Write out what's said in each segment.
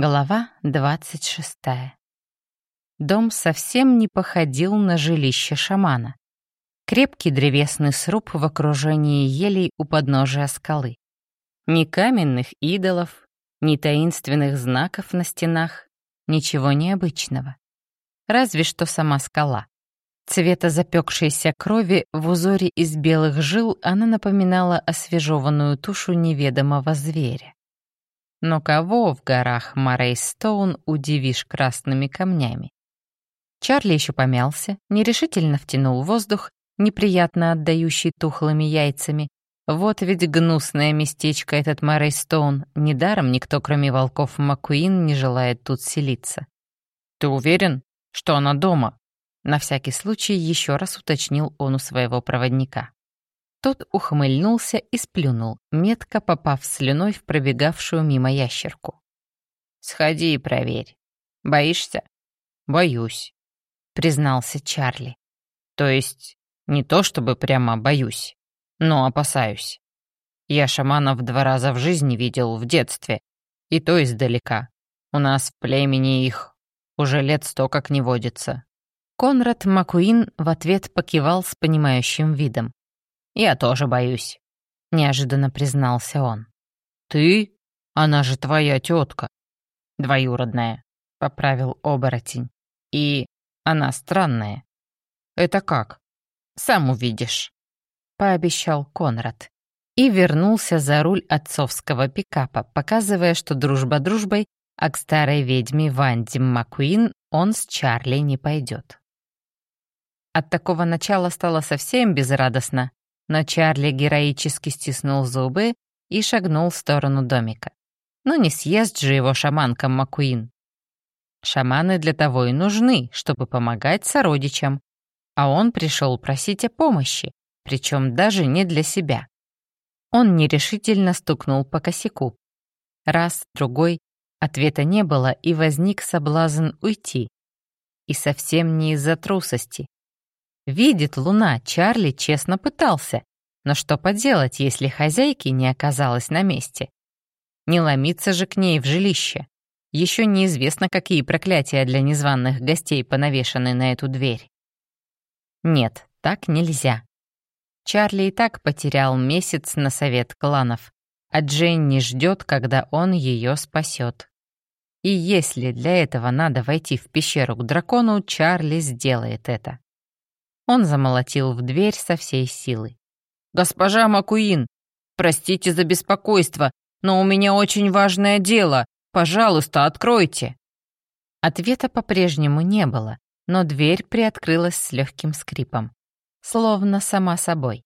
Глава 26. Дом совсем не походил на жилище шамана. Крепкий древесный сруб в окружении елей у подножия скалы. Ни каменных идолов, ни таинственных знаков на стенах, ничего необычного. Разве что сама скала. Цвета запекшейся крови в узоре из белых жил она напоминала освежеванную тушу неведомого зверя. Но кого в горах Морейстоун удивишь красными камнями? Чарли еще помялся, нерешительно втянул воздух, неприятно отдающий тухлыми яйцами. Вот ведь гнусное местечко этот Морейстоун. Недаром никто, кроме волков Маккуин, не желает тут селиться. «Ты уверен, что она дома?» На всякий случай еще раз уточнил он у своего проводника. Тот ухмыльнулся и сплюнул, метко попав слюной в пробегавшую мимо ящерку. «Сходи и проверь. Боишься?» «Боюсь», — признался Чарли. «То есть не то чтобы прямо боюсь, но опасаюсь. Я шаманов два раза в жизни видел в детстве, и то издалека. У нас в племени их уже лет сто как не водится». Конрад Макуин в ответ покивал с понимающим видом. «Я тоже боюсь», — неожиданно признался он. «Ты? Она же твоя тетка. «Двоюродная», — поправил оборотень. «И она странная». «Это как?» «Сам увидишь», — пообещал Конрад. И вернулся за руль отцовского пикапа, показывая, что дружба дружбой, а к старой ведьме Ванди Маккуин он с Чарли не пойдет. От такого начала стало совсем безрадостно, но Чарли героически стиснул зубы и шагнул в сторону домика. Ну не съест же его шаманка Макуин. Шаманы для того и нужны, чтобы помогать сородичам. А он пришел просить о помощи, причем даже не для себя. Он нерешительно стукнул по косяку. Раз, другой, ответа не было, и возник соблазн уйти. И совсем не из-за трусости, Видит луна, Чарли честно пытался. Но что поделать, если хозяйки не оказалось на месте? Не ломиться же к ней в жилище. Еще неизвестно, какие проклятия для незваных гостей понавешены на эту дверь. Нет, так нельзя. Чарли и так потерял месяц на совет кланов, а Дженни ждет, когда он ее спасет. И если для этого надо войти в пещеру к дракону, Чарли сделает это. Он замолотил в дверь со всей силы. «Госпожа Макуин, простите за беспокойство, но у меня очень важное дело. Пожалуйста, откройте». Ответа по-прежнему не было, но дверь приоткрылась с легким скрипом, словно сама собой.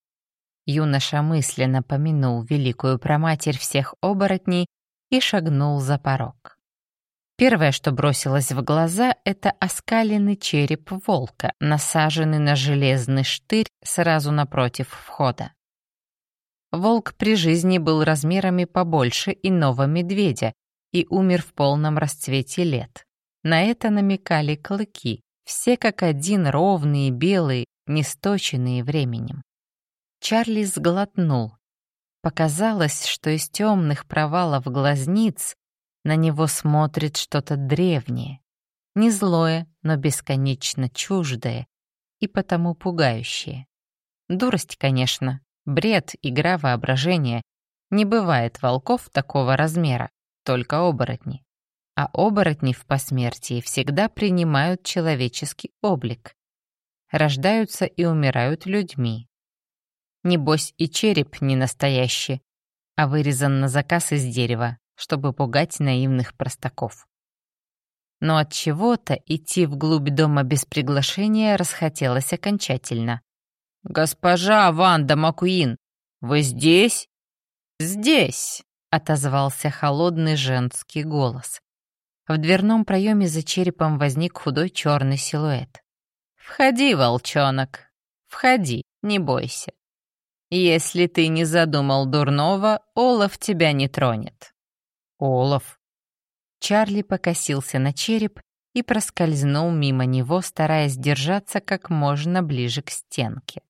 Юноша мысленно помянул великую проматерь всех оборотней и шагнул за порог. Первое, что бросилось в глаза, это оскаленный череп волка, насаженный на железный штырь сразу напротив входа. Волк при жизни был размерами побольше иного медведя и умер в полном расцвете лет. На это намекали клыки, все как один ровные, белые, несточенные временем. Чарли сглотнул. Показалось, что из темных провалов глазниц на него смотрит что-то древнее, не злое, но бесконечно чуждое и потому пугающее. Дурость, конечно, бред, игра воображения. Не бывает волков такого размера, только оборотни. А оборотни в посмертии всегда принимают человеческий облик. Рождаются и умирают людьми. Небось и череп не настоящий, а вырезан на заказ из дерева, чтобы пугать наивных простаков. Но от чего-то идти вглубь дома без приглашения расхотелось окончательно. «Госпожа Ванда Макуин, вы здесь?» «Здесь!» — отозвался холодный женский голос. В дверном проеме за черепом возник худой черный силуэт. «Входи, волчонок, входи, не бойся. Если ты не задумал дурного, Олаф тебя не тронет». Олаф. Чарли покосился на череп и проскользнул мимо него, стараясь держаться как можно ближе к стенке.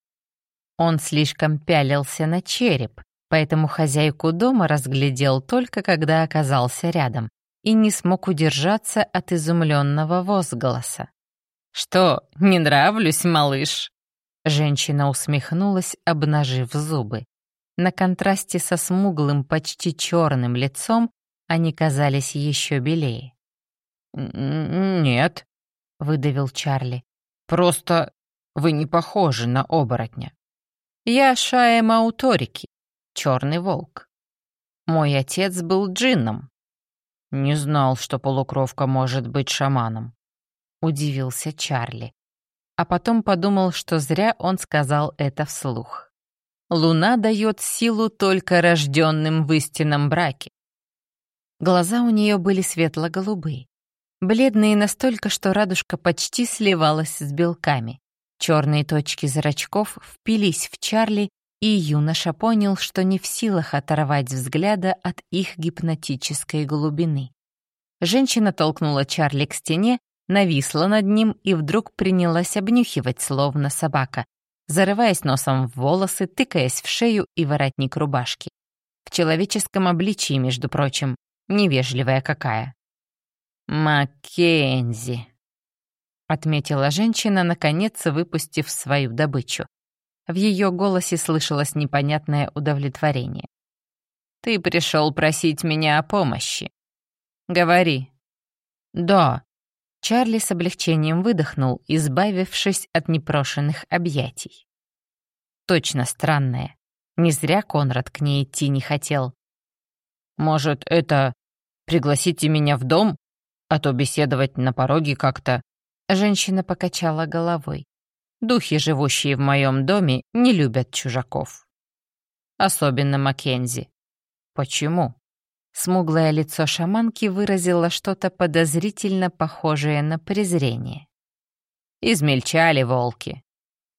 Он слишком пялился на череп, поэтому хозяйку дома разглядел только когда оказался рядом, и не смог удержаться от изумленного возгласа. «Что, не нравлюсь, малыш?» Женщина усмехнулась, обнажив зубы. На контрасте со смуглым, почти черным лицом они казались еще белее. «Нет», — выдавил Чарли. «Просто вы не похожи на оборотня». «Я Шая Мауторики, черный волк. Мой отец был джинном». «Не знал, что полукровка может быть шаманом», — удивился Чарли а потом подумал, что зря он сказал это вслух. Луна дает силу только рожденным в истинном браке. Глаза у нее были светло-голубые, бледные настолько, что радужка почти сливалась с белками. Черные точки зрачков впились в Чарли, и юноша понял, что не в силах оторвать взгляда от их гипнотической глубины. Женщина толкнула Чарли к стене, нависла над ним и вдруг принялась обнюхивать, словно собака, зарываясь носом в волосы, тыкаясь в шею и воротник рубашки. В человеческом обличии, между прочим, невежливая какая. «Маккензи», — отметила женщина, наконец выпустив свою добычу. В ее голосе слышалось непонятное удовлетворение. «Ты пришел просить меня о помощи. Говори». «Да», Чарли с облегчением выдохнул, избавившись от непрошенных объятий. Точно странное. Не зря Конрад к ней идти не хотел. «Может, это пригласите меня в дом, а то беседовать на пороге как-то...» Женщина покачала головой. «Духи, живущие в моем доме, не любят чужаков. Особенно Маккензи. Почему?» Смуглое лицо шаманки выразило что-то подозрительно похожее на презрение. Измельчали волки.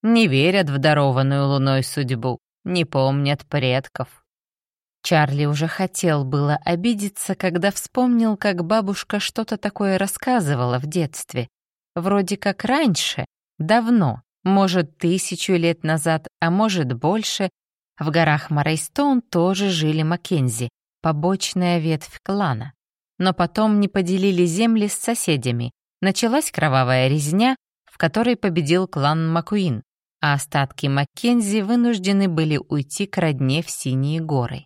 Не верят в дарованную луной судьбу, не помнят предков. Чарли уже хотел было обидеться, когда вспомнил, как бабушка что-то такое рассказывала в детстве. Вроде как раньше, давно, может, тысячу лет назад, а может, больше, в горах Морейстоун тоже жили Маккензи, побочная ветвь клана. Но потом не поделили земли с соседями. Началась кровавая резня, в которой победил клан Макуин, а остатки Маккензи вынуждены были уйти к родне в Синие горы.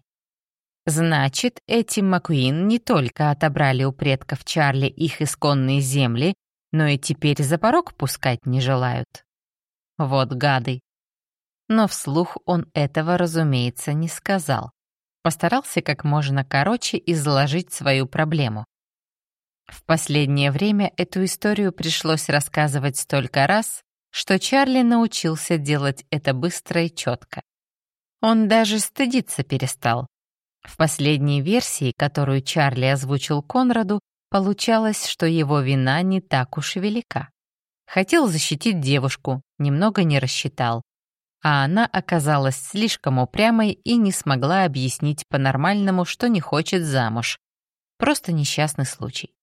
Значит, эти Макуин не только отобрали у предков Чарли их исконные земли, но и теперь за порог пускать не желают. Вот гады. Но вслух он этого, разумеется, не сказал постарался как можно короче изложить свою проблему. В последнее время эту историю пришлось рассказывать столько раз, что Чарли научился делать это быстро и четко. Он даже стыдиться перестал. В последней версии, которую Чарли озвучил Конраду, получалось, что его вина не так уж велика. Хотел защитить девушку, немного не рассчитал а она оказалась слишком упрямой и не смогла объяснить по-нормальному, что не хочет замуж. Просто несчастный случай.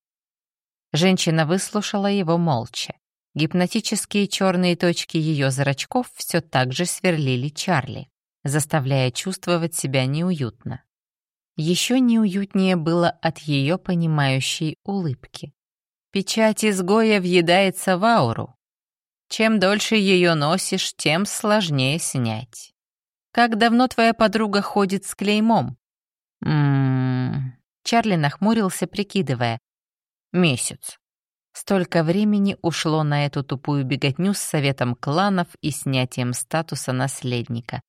Женщина выслушала его молча. Гипнотические черные точки ее зрачков все так же сверлили Чарли, заставляя чувствовать себя неуютно. Еще неуютнее было от ее понимающей улыбки. Печать изгоя въедается в ауру, чем дольше ее носишь, тем сложнее снять. Как давно твоя подруга ходит с клеймом? Ммм... Чарли нахмурился, прикидывая. Месяц. Столько времени ушло на эту тупую беготню с советом кланов и снятием статуса наследника.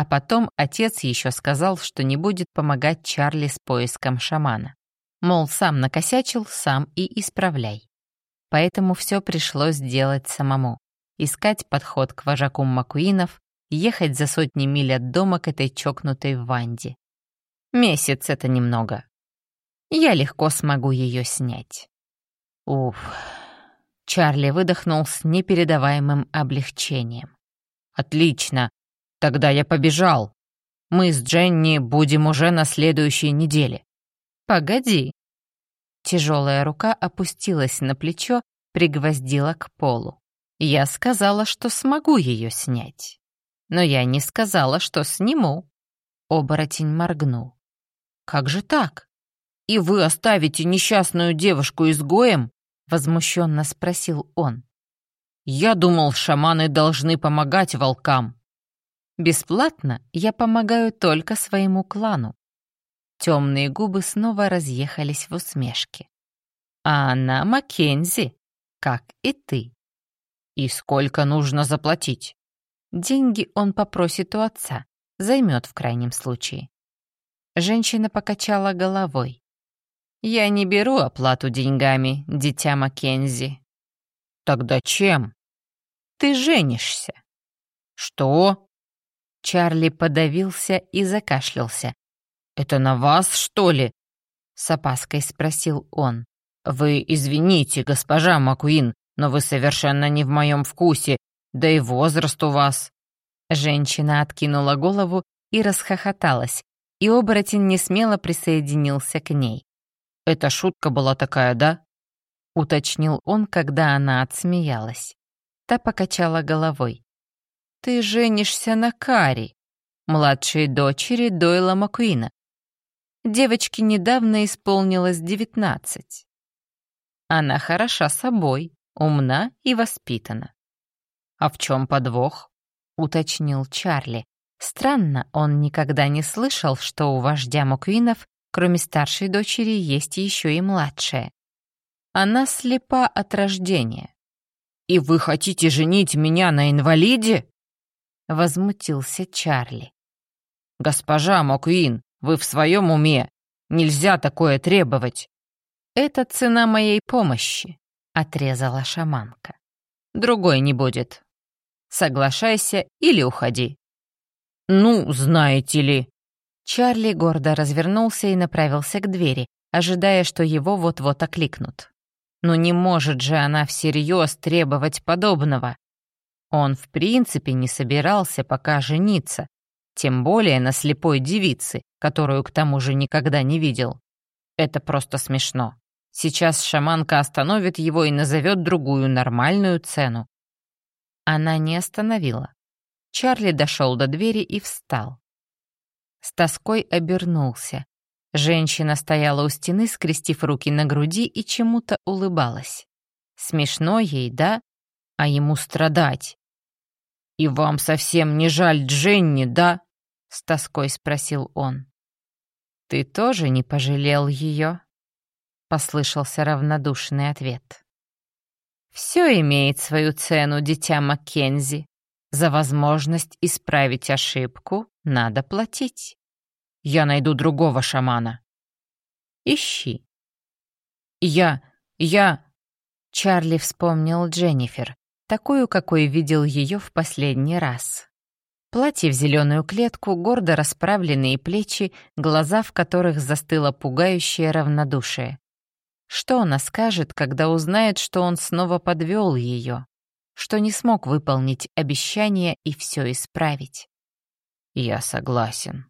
А потом отец еще сказал, что не будет помогать Чарли с поиском шамана. Мол, сам накосячил, сам и исправляй поэтому все пришлось делать самому. Искать подход к вожаку Макуинов, ехать за сотни миль от дома к этой чокнутой Ванде. Месяц — это немного. Я легко смогу ее снять. Уф. Чарли выдохнул с непередаваемым облегчением. «Отлично. Тогда я побежал. Мы с Дженни будем уже на следующей неделе». «Погоди», Тяжелая рука опустилась на плечо, пригвоздила к полу. Я сказала, что смогу ее снять. Но я не сказала, что сниму. Оборотень моргнул. Как же так? «И вы оставите несчастную девушку изгоем?» — возмущенно спросил он. «Я думал, шаманы должны помогать волкам». «Бесплатно я помогаю только своему клану». Темные губы снова разъехались в усмешке. «А она Маккензи, как и ты». «И сколько нужно заплатить?» Деньги он попросит у отца, займет в крайнем случае. Женщина покачала головой. «Я не беру оплату деньгами, дитя Маккензи». «Тогда чем?» «Ты женишься». «Что?» Чарли подавился и закашлялся. «Это на вас, что ли?» С опаской спросил он. «Вы извините, госпожа Макуин, но вы совершенно не в моем вкусе, да и возраст у вас». Женщина откинула голову и расхохоталась, и оборотень несмело присоединился к ней. «Это шутка была такая, да?» — уточнил он, когда она отсмеялась. Та покачала головой. «Ты женишься на Кари, младшей дочери Дойла Макуина. Девочке недавно исполнилось девятнадцать. Она хороша собой, умна и воспитана. «А в чем подвох?» — уточнил Чарли. Странно, он никогда не слышал, что у вождя Муквинов, кроме старшей дочери, есть еще и младшая. Она слепа от рождения. «И вы хотите женить меня на инвалиде?» — возмутился Чарли. «Госпожа Моквин, вы в своем уме? Нельзя такое требовать!» «Это цена моей помощи», — отрезала шаманка. «Другой не будет. Соглашайся или уходи». «Ну, знаете ли...» Чарли гордо развернулся и направился к двери, ожидая, что его вот-вот окликнут. Но не может же она всерьез требовать подобного. Он в принципе не собирался пока жениться, тем более на слепой девице, которую к тому же никогда не видел. Это просто смешно. Сейчас шаманка остановит его и назовет другую нормальную цену. Она не остановила. Чарли дошел до двери и встал. С тоской обернулся. Женщина стояла у стены, скрестив руки на груди и чему-то улыбалась. Смешно ей, да? А ему страдать. «И вам совсем не жаль Дженни, да?» — с тоской спросил он. «Ты тоже не пожалел ее?» — послышался равнодушный ответ. «Все имеет свою цену, дитя Маккензи. За возможность исправить ошибку надо платить. Я найду другого шамана. Ищи. Я... я... Чарли вспомнил Дженнифер, такую, какой видел ее в последний раз. Платье в зеленую клетку, гордо расправленные плечи, глаза, в которых застыло пугающее равнодушие. Что она скажет, когда узнает, что он снова подвел ее? что не смог выполнить обещание и все исправить. «Я согласен»,